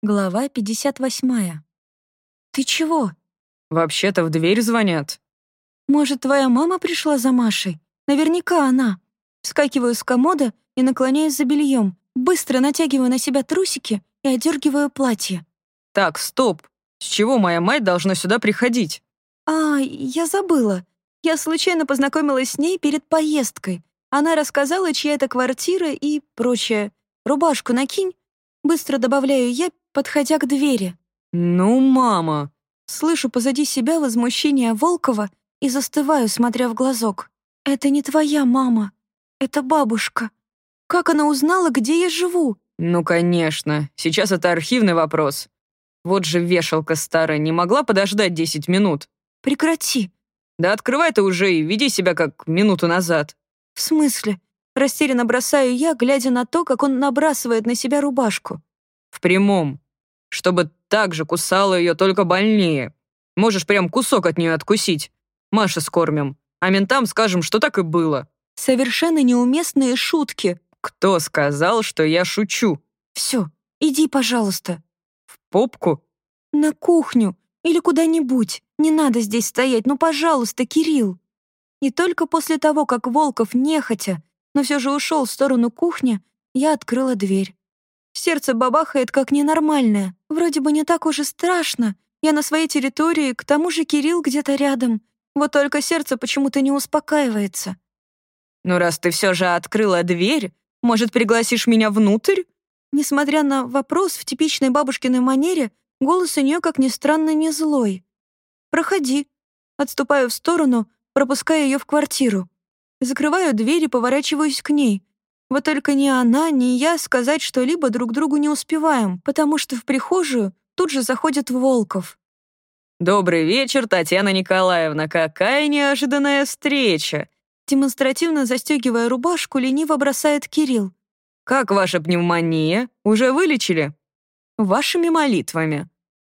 Глава 58. «Ты чего?» «Вообще-то в дверь звонят». «Может, твоя мама пришла за Машей? Наверняка она». Скакиваю с комода и наклоняюсь за бельем, быстро натягиваю на себя трусики и одергиваю платье. «Так, стоп. С чего моя мать должна сюда приходить?» «А, я забыла. Я случайно познакомилась с ней перед поездкой. Она рассказала, чья это квартира и прочее. Рубашку накинь». Быстро добавляю я, подходя к двери. «Ну, мама!» Слышу позади себя возмущение Волкова и застываю, смотря в глазок. «Это не твоя мама. Это бабушка. Как она узнала, где я живу?» «Ну, конечно. Сейчас это архивный вопрос. Вот же вешалка старая, не могла подождать десять минут?» «Прекрати». «Да открывай ты уже и веди себя как минуту назад». «В смысле?» Растерянно бросаю я, глядя на то, как он набрасывает на себя рубашку. «В прямом чтобы так же кусала ее только больнее. Можешь прям кусок от нее откусить. Маша скормим. А ментам скажем, что так и было». Совершенно неуместные шутки. «Кто сказал, что я шучу?» «Все, иди, пожалуйста». «В попку?» «На кухню или куда-нибудь. Не надо здесь стоять, ну, пожалуйста, Кирилл». И только после того, как Волков нехотя, но все же ушел в сторону кухни, я открыла дверь. Сердце бабахает как ненормальное. Вроде бы не так уж и страшно. Я на своей территории, к тому же Кирилл где-то рядом. Вот только сердце почему-то не успокаивается. «Ну, раз ты все же открыла дверь, может, пригласишь меня внутрь?» Несмотря на вопрос в типичной бабушкиной манере, голос у нее, как ни странно, не злой. «Проходи». Отступаю в сторону, пропуская ее в квартиру. Закрываю дверь и поворачиваюсь к ней. Вот только ни она, ни я сказать что-либо друг другу не успеваем, потому что в прихожую тут же заходит Волков. «Добрый вечер, Татьяна Николаевна. Какая неожиданная встреча!» Демонстративно застегивая рубашку, лениво бросает Кирилл. «Как ваша пневмония? Уже вылечили?» «Вашими молитвами».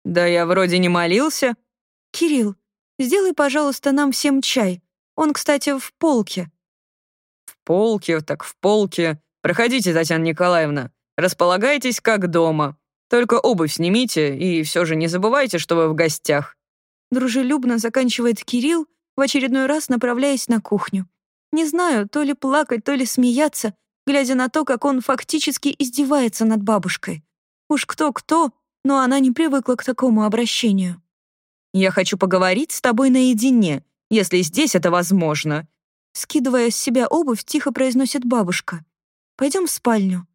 «Да я вроде не молился». «Кирилл, сделай, пожалуйста, нам всем чай. Он, кстати, в полке полке, так в полке. Проходите, Татьяна Николаевна. Располагайтесь как дома. Только обувь снимите и все же не забывайте, что вы в гостях». Дружелюбно заканчивает Кирилл, в очередной раз направляясь на кухню. Не знаю, то ли плакать, то ли смеяться, глядя на то, как он фактически издевается над бабушкой. Уж кто-кто, но она не привыкла к такому обращению. «Я хочу поговорить с тобой наедине, если здесь это возможно», Скидывая с себя обувь, тихо произносит бабушка. «Пойдем в спальню».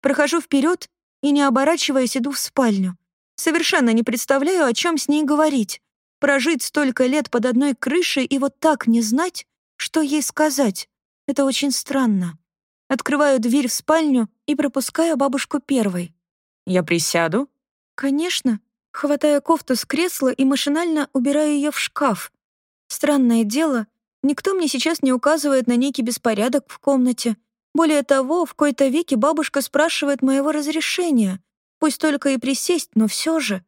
Прохожу вперед и, не оборачиваясь, иду в спальню. Совершенно не представляю, о чем с ней говорить. Прожить столько лет под одной крышей и вот так не знать, что ей сказать. Это очень странно. Открываю дверь в спальню и пропускаю бабушку первой. «Я присяду?» «Конечно». Хватаю кофту с кресла и машинально убираю ее в шкаф. Странное дело, Никто мне сейчас не указывает на некий беспорядок в комнате. Более того, в кои-то веки бабушка спрашивает моего разрешения. Пусть только и присесть, но все же.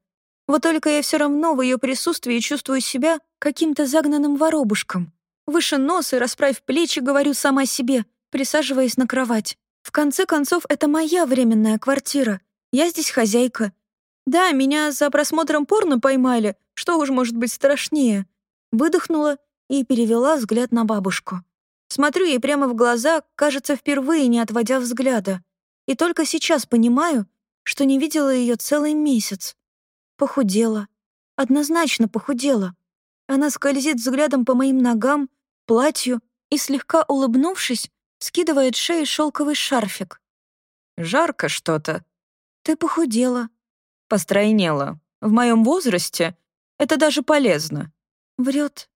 Вот только я все равно в ее присутствии чувствую себя каким-то загнанным воробушком. Выше нос и расправив плечи, говорю сама себе, присаживаясь на кровать. В конце концов, это моя временная квартира. Я здесь хозяйка. Да, меня за просмотром порно поймали, что уж может быть страшнее. Выдохнула и перевела взгляд на бабушку. Смотрю ей прямо в глаза, кажется, впервые не отводя взгляда. И только сейчас понимаю, что не видела ее целый месяц. Похудела. Однозначно похудела. Она скользит взглядом по моим ногам, платью и, слегка улыбнувшись, скидывает шеи шелковый шарфик. «Жарко что-то». «Ты похудела». «Постройнела. В моем возрасте это даже полезно». Врет.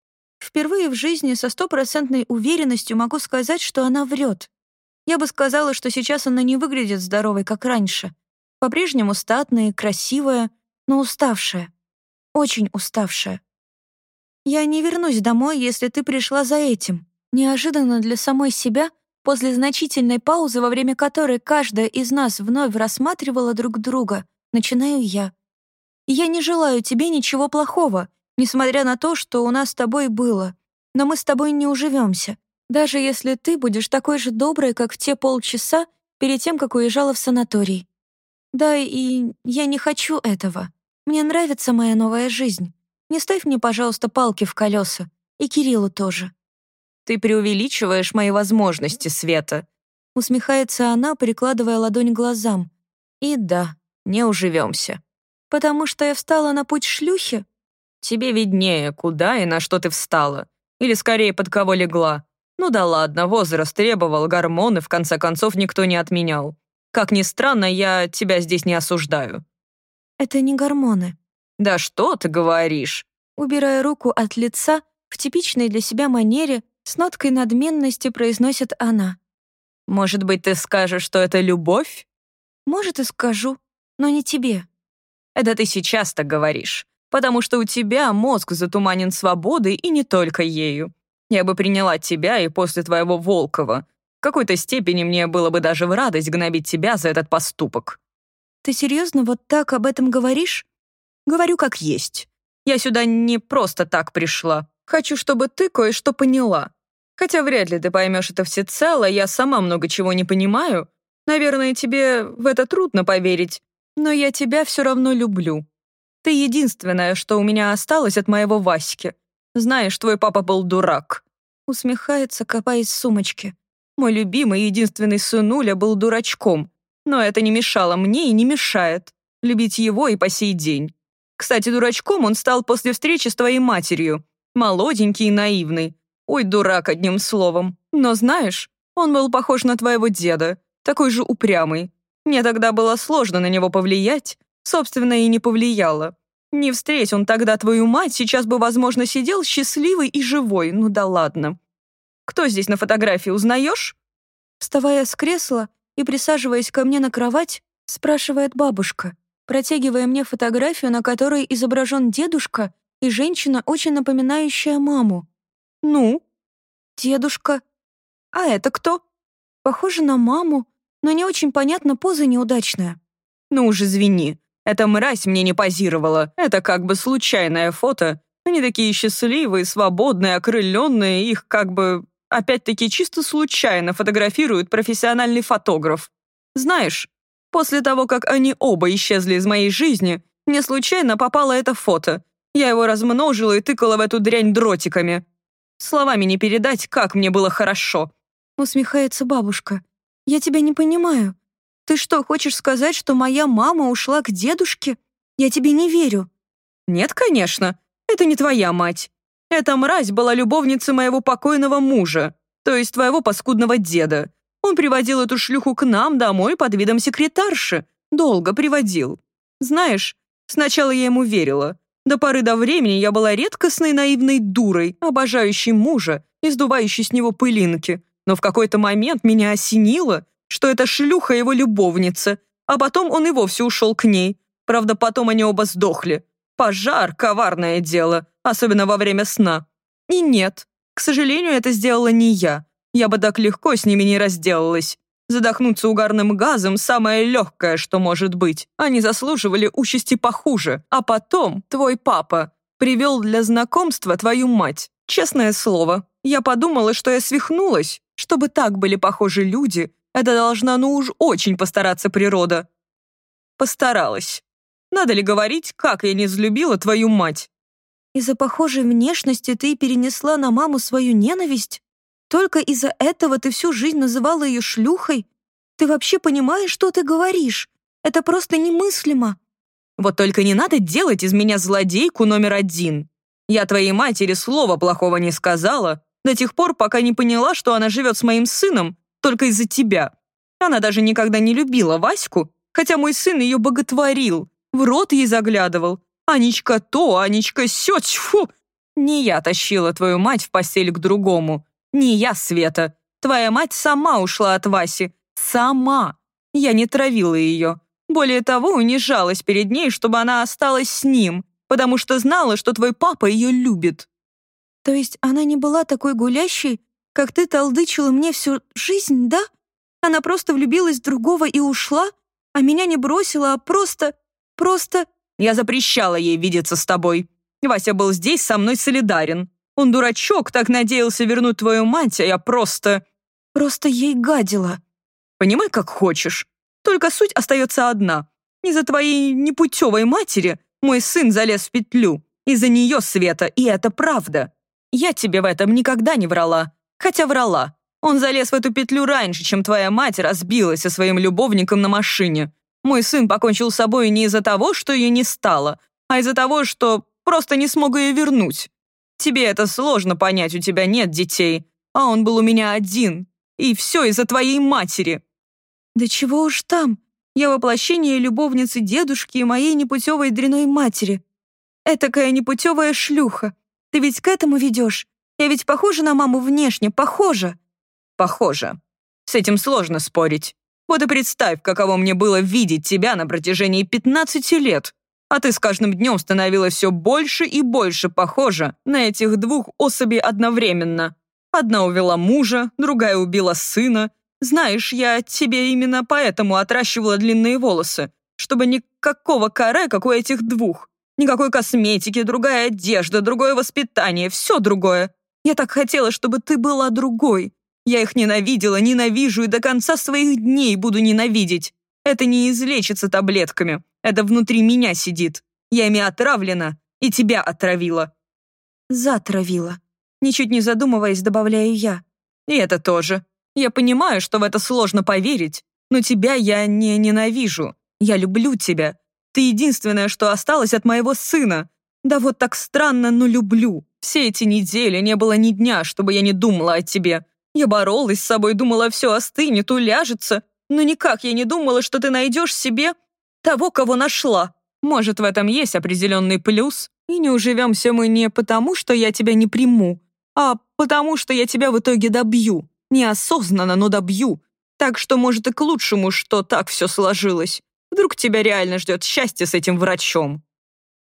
Впервые в жизни со стопроцентной уверенностью могу сказать, что она врет. Я бы сказала, что сейчас она не выглядит здоровой, как раньше. По-прежнему статная, красивая, но уставшая. Очень уставшая. Я не вернусь домой, если ты пришла за этим. Неожиданно для самой себя, после значительной паузы, во время которой каждая из нас вновь рассматривала друг друга, начинаю я. я не желаю тебе ничего плохого, несмотря на то, что у нас с тобой было. Но мы с тобой не уживемся, даже если ты будешь такой же доброй, как в те полчаса перед тем, как уезжала в санаторий. Да, и я не хочу этого. Мне нравится моя новая жизнь. Не ставь мне, пожалуйста, палки в колеса. И Кириллу тоже. Ты преувеличиваешь мои возможности, Света. Усмехается она, прикладывая ладонь к глазам. И да, не уживемся. Потому что я встала на путь шлюхи? Тебе виднее, куда и на что ты встала. Или скорее под кого легла. Ну да ладно, возраст требовал, гормоны в конце концов никто не отменял. Как ни странно, я тебя здесь не осуждаю. Это не гормоны. Да что ты говоришь? Убирая руку от лица, в типичной для себя манере, с ноткой надменности произносит она. Может быть, ты скажешь, что это любовь? Может, и скажу, но не тебе. Это ты сейчас так говоришь, потому что у тебя мозг затуманен свободой и не только ею. Я бы приняла тебя и после твоего Волкова. В какой-то степени мне было бы даже в радость гнобить тебя за этот поступок. Ты серьезно вот так об этом говоришь? Говорю как есть. Я сюда не просто так пришла. Хочу, чтобы ты кое-что поняла. Хотя вряд ли ты поймешь это всецело, я сама много чего не понимаю. Наверное, тебе в это трудно поверить, но я тебя все равно люблю. Ты единственное, что у меня осталось от моего Васьки. Знаешь, твой папа был дурак». Усмехается, копаясь в сумочке. «Мой любимый единственный сынуля был дурачком, но это не мешало мне и не мешает любить его и по сей день. Кстати, дурачком он стал после встречи с твоей матерью. Молоденький и наивный. Ой, дурак, одним словом. Но знаешь, он был похож на твоего деда, такой же упрямый. Мне тогда было сложно на него повлиять, собственно, и не повлияло. Не встреть он тогда твою мать, сейчас бы, возможно, сидел счастливый и живой, ну да ладно. Кто здесь на фотографии, узнаешь? Вставая с кресла и присаживаясь ко мне на кровать, спрашивает бабушка, протягивая мне фотографию, на которой изображен дедушка и женщина, очень напоминающая маму. «Ну?» «Дедушка. А это кто?» «Похоже на маму, но не очень понятно, поза неудачная». «Ну уж извини, эта мразь мне не позировала. Это как бы случайное фото. Они такие счастливые, свободные, окрыленные, их как бы опять-таки чисто случайно фотографирует профессиональный фотограф. Знаешь, после того, как они оба исчезли из моей жизни, мне случайно попало это фото. Я его размножила и тыкала в эту дрянь дротиками. Словами не передать, как мне было хорошо. Усмехается бабушка. Я тебя не понимаю. Ты что, хочешь сказать, что моя мама ушла к дедушке? Я тебе не верю. Нет, конечно. Это не твоя мать. Эта мразь была любовницей моего покойного мужа, то есть твоего паскудного деда. Он приводил эту шлюху к нам домой под видом секретарши. Долго приводил. Знаешь, сначала я ему верила, до поры до времени я была редкостной наивной дурой, обожающей мужа и сдувающей с него пылинки. Но в какой-то момент меня осенило, что это шлюха его любовница, а потом он и вовсе ушел к ней. Правда, потом они оба сдохли. Пожар — коварное дело, особенно во время сна. И нет, к сожалению, это сделала не я. Я бы так легко с ними не разделалась. Задохнуться угарным газом – самое легкое, что может быть. Они заслуживали участи похуже. А потом твой папа привел для знакомства твою мать. Честное слово, я подумала, что я свихнулась. Чтобы так были похожи люди, это должна ну уж очень постараться природа. Постаралась. Надо ли говорить, как я не взлюбила твою мать? Из-за похожей внешности ты перенесла на маму свою ненависть? Только из-за этого ты всю жизнь называла ее шлюхой? Ты вообще понимаешь, что ты говоришь? Это просто немыслимо. Вот только не надо делать из меня злодейку номер один. Я твоей матери слова плохого не сказала до тех пор, пока не поняла, что она живет с моим сыном только из-за тебя. Она даже никогда не любила Ваську, хотя мой сын ее боготворил, в рот ей заглядывал. Анечка то, Анечка сё, тьфу! Не я тащила твою мать в постель к другому. Не я, Света. Твоя мать сама ушла от Васи. Сама. Я не травила ее. Более того, унижалась перед ней, чтобы она осталась с ним, потому что знала, что твой папа ее любит. То есть она не была такой гулящей, как ты толдычила мне всю жизнь, да? Она просто влюбилась в другого и ушла, а меня не бросила, а просто... просто... Я запрещала ей видеться с тобой. Вася был здесь со мной солидарен. Он дурачок, так надеялся вернуть твою мать, а я просто... Просто ей гадила. Понимай, как хочешь. Только суть остается одна. Из-за твоей непутевой матери мой сын залез в петлю. Из-за нее, Света, и это правда. Я тебе в этом никогда не врала. Хотя врала. Он залез в эту петлю раньше, чем твоя мать разбилась со своим любовником на машине. Мой сын покончил с собой не из-за того, что ее не стало, а из-за того, что просто не смог ее вернуть. Тебе это сложно понять, у тебя нет детей, а он был у меня один. И все из-за твоей матери». «Да чего уж там? Я воплощение любовницы дедушки и моей непутевой дряной матери. Этакая непутевая шлюха. Ты ведь к этому ведешь? Я ведь похожа на маму внешне, похожа». «Похожа. С этим сложно спорить. Вот и представь, каково мне было видеть тебя на протяжении 15 лет. А ты с каждым днем становилась все больше и больше похожа на этих двух особей одновременно. Одна увела мужа, другая убила сына. Знаешь, я тебе именно поэтому отращивала длинные волосы, чтобы никакого каре, как у этих двух. Никакой косметики, другая одежда, другое воспитание, все другое. Я так хотела, чтобы ты была другой. Я их ненавидела, ненавижу и до конца своих дней буду ненавидеть. Это не излечится таблетками. Это внутри меня сидит. Я ими отравлена и тебя отравила». «Затравила», ничуть не задумываясь, добавляю я. «И это тоже. Я понимаю, что в это сложно поверить, но тебя я не ненавижу. Я люблю тебя. Ты единственное, что осталось от моего сына. Да вот так странно, но люблю. Все эти недели не было ни дня, чтобы я не думала о тебе. Я боролась с собой, думала, все остынет, уляжется. Но никак я не думала, что ты найдешь себе того, кого нашла. Может, в этом есть определенный плюс, и не уживемся мы не потому, что я тебя не приму, а потому, что я тебя в итоге добью. Неосознанно, но добью. Так что, может, и к лучшему, что так все сложилось. Вдруг тебя реально ждет счастье с этим врачом.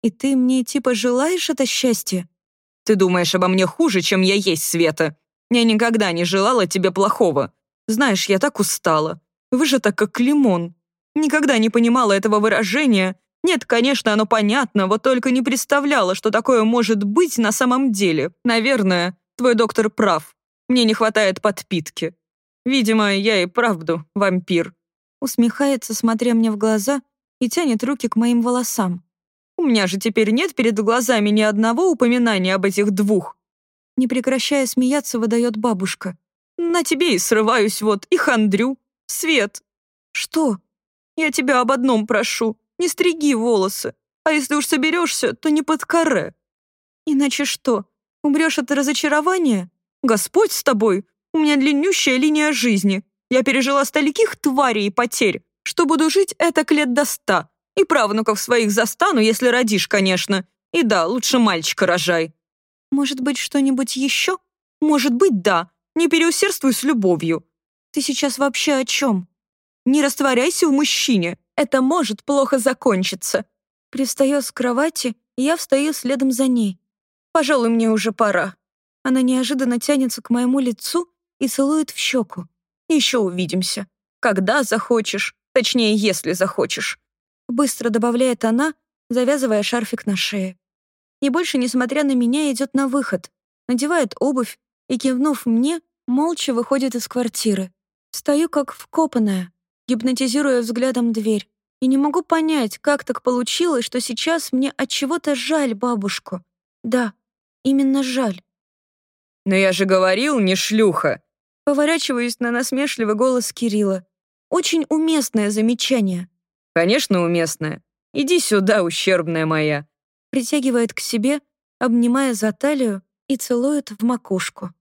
И ты мне типа желаешь это счастье? Ты думаешь обо мне хуже, чем я есть, Света. Я никогда не желала тебе плохого. Знаешь, я так устала. Вы же так как лимон. Никогда не понимала этого выражения. Нет, конечно, оно понятно, вот только не представляла, что такое может быть на самом деле. Наверное, твой доктор прав. Мне не хватает подпитки. Видимо, я и правду вампир. Усмехается, смотря мне в глаза, и тянет руки к моим волосам. У меня же теперь нет перед глазами ни одного упоминания об этих двух. Не прекращая смеяться, выдает бабушка. «На тебе и срываюсь вот, и хандрю. Свет!» «Что?» «Я тебя об одном прошу. Не стриги волосы. А если уж соберешься, то не под каре». «Иначе что? Умрешь от разочарования?» «Господь с тобой! У меня длиннющая линия жизни. Я пережила стольких тварей и потерь, что буду жить это лет до ста. И правнуков своих застану, если родишь, конечно. И да, лучше мальчика рожай. Может быть, что-нибудь еще? Может быть, да. Не переусердствуй с любовью. Ты сейчас вообще о чем? Не растворяйся в мужчине. Это может плохо закончиться. Привстает с кровати, и я встаю следом за ней. Пожалуй, мне уже пора. Она неожиданно тянется к моему лицу и целует в щеку. Еще увидимся. Когда захочешь. Точнее, если захочешь. Быстро добавляет она, завязывая шарфик на шее и больше, несмотря на меня, идет на выход, надевает обувь и, кивнув мне, молча выходит из квартиры. Стою как вкопанная, гипнотизируя взглядом дверь, и не могу понять, как так получилось, что сейчас мне от чего-то жаль бабушку. Да, именно жаль. «Но я же говорил, не шлюха!» Поворачиваюсь на насмешливый голос Кирилла. Очень уместное замечание. «Конечно, уместное. Иди сюда, ущербная моя притягивает к себе, обнимая за талию и целует в макушку.